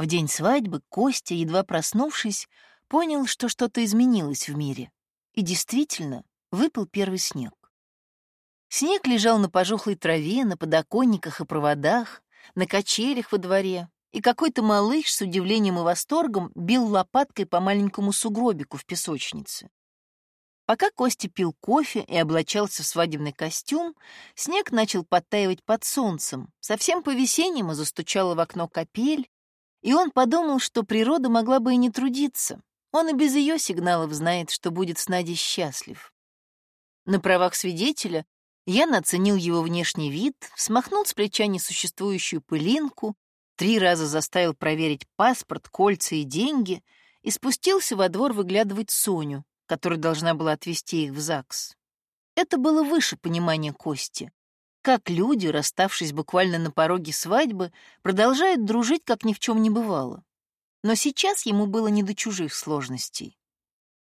В день свадьбы Костя, едва проснувшись, понял, что что-то изменилось в мире. И действительно, выпал первый снег. Снег лежал на пожухлой траве, на подоконниках и проводах, на качелях во дворе, и какой-то малыш с удивлением и восторгом бил лопаткой по маленькому сугробику в песочнице. Пока Костя пил кофе и облачался в свадебный костюм, снег начал подтаивать под солнцем, совсем по-весеннему застучала в окно капель, и он подумал, что природа могла бы и не трудиться. Он и без ее сигналов знает, что будет с Надей счастлив. На правах свидетеля Ян оценил его внешний вид, смахнул с плеча несуществующую пылинку, три раза заставил проверить паспорт, кольца и деньги и спустился во двор выглядывать Соню, которая должна была отвезти их в ЗАГС. Это было выше понимания Кости. Как люди, расставшись буквально на пороге свадьбы, продолжают дружить, как ни в чем не бывало. Но сейчас ему было не до чужих сложностей.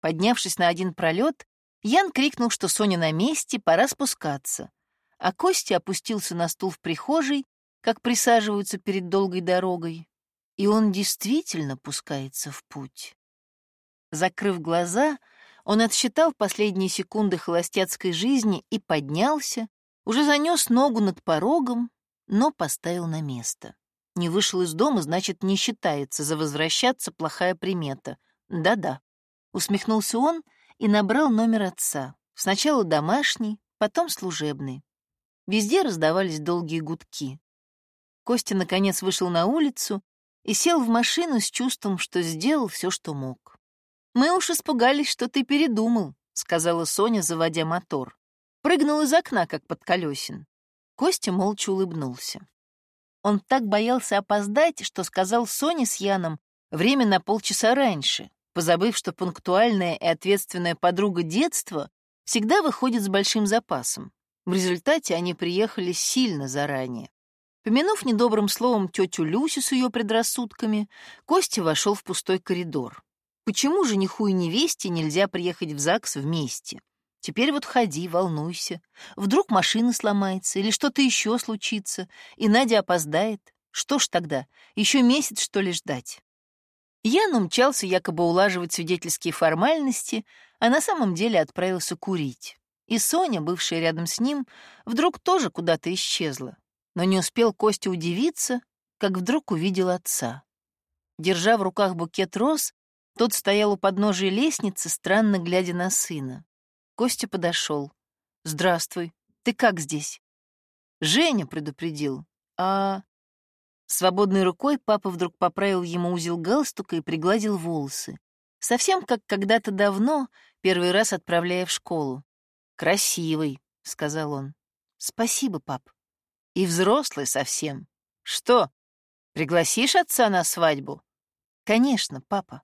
Поднявшись на один пролет, Ян крикнул, что Соня на месте, пора спускаться. А Костя опустился на стул в прихожей, как присаживаются перед долгой дорогой. И он действительно пускается в путь. Закрыв глаза, он отсчитал последние секунды холостяцкой жизни и поднялся, уже занес ногу над порогом, но поставил на место. Не вышел из дома, значит, не считается, за возвращаться плохая примета. Да-да. Усмехнулся он и набрал номер отца. Сначала домашний, потом служебный. Везде раздавались долгие гудки. Костя, наконец, вышел на улицу и сел в машину с чувством, что сделал все, что мог. «Мы уж испугались, что ты передумал», — сказала Соня, заводя мотор. Прыгнул из окна, как под колесин. Костя молча улыбнулся. Он так боялся опоздать, что сказал Соне с Яном время на полчаса раньше, позабыв, что пунктуальная и ответственная подруга детства всегда выходит с большим запасом. В результате они приехали сильно заранее. Помянув недобрым словом тетю Люсю с ее предрассудками, Костя вошел в пустой коридор. Почему жениху и невесте нельзя приехать в ЗАГС вместе? Теперь вот ходи, волнуйся. Вдруг машина сломается или что-то еще случится, и Надя опоздает. Что ж тогда, еще месяц, что ли, ждать? Ян умчался якобы улаживать свидетельские формальности, а на самом деле отправился курить. И Соня, бывшая рядом с ним, вдруг тоже куда-то исчезла. Но не успел Костя удивиться, как вдруг увидел отца. Держа в руках букет роз, тот стоял у подножия лестницы, странно глядя на сына. Костя подошел. «Здравствуй. Ты как здесь?» «Женя предупредил. А Свободной рукой папа вдруг поправил ему узел галстука и пригладил волосы. Совсем как когда-то давно, первый раз отправляя в школу. «Красивый», — сказал он. «Спасибо, пап». «И взрослый совсем. Что, пригласишь отца на свадьбу?» «Конечно, папа».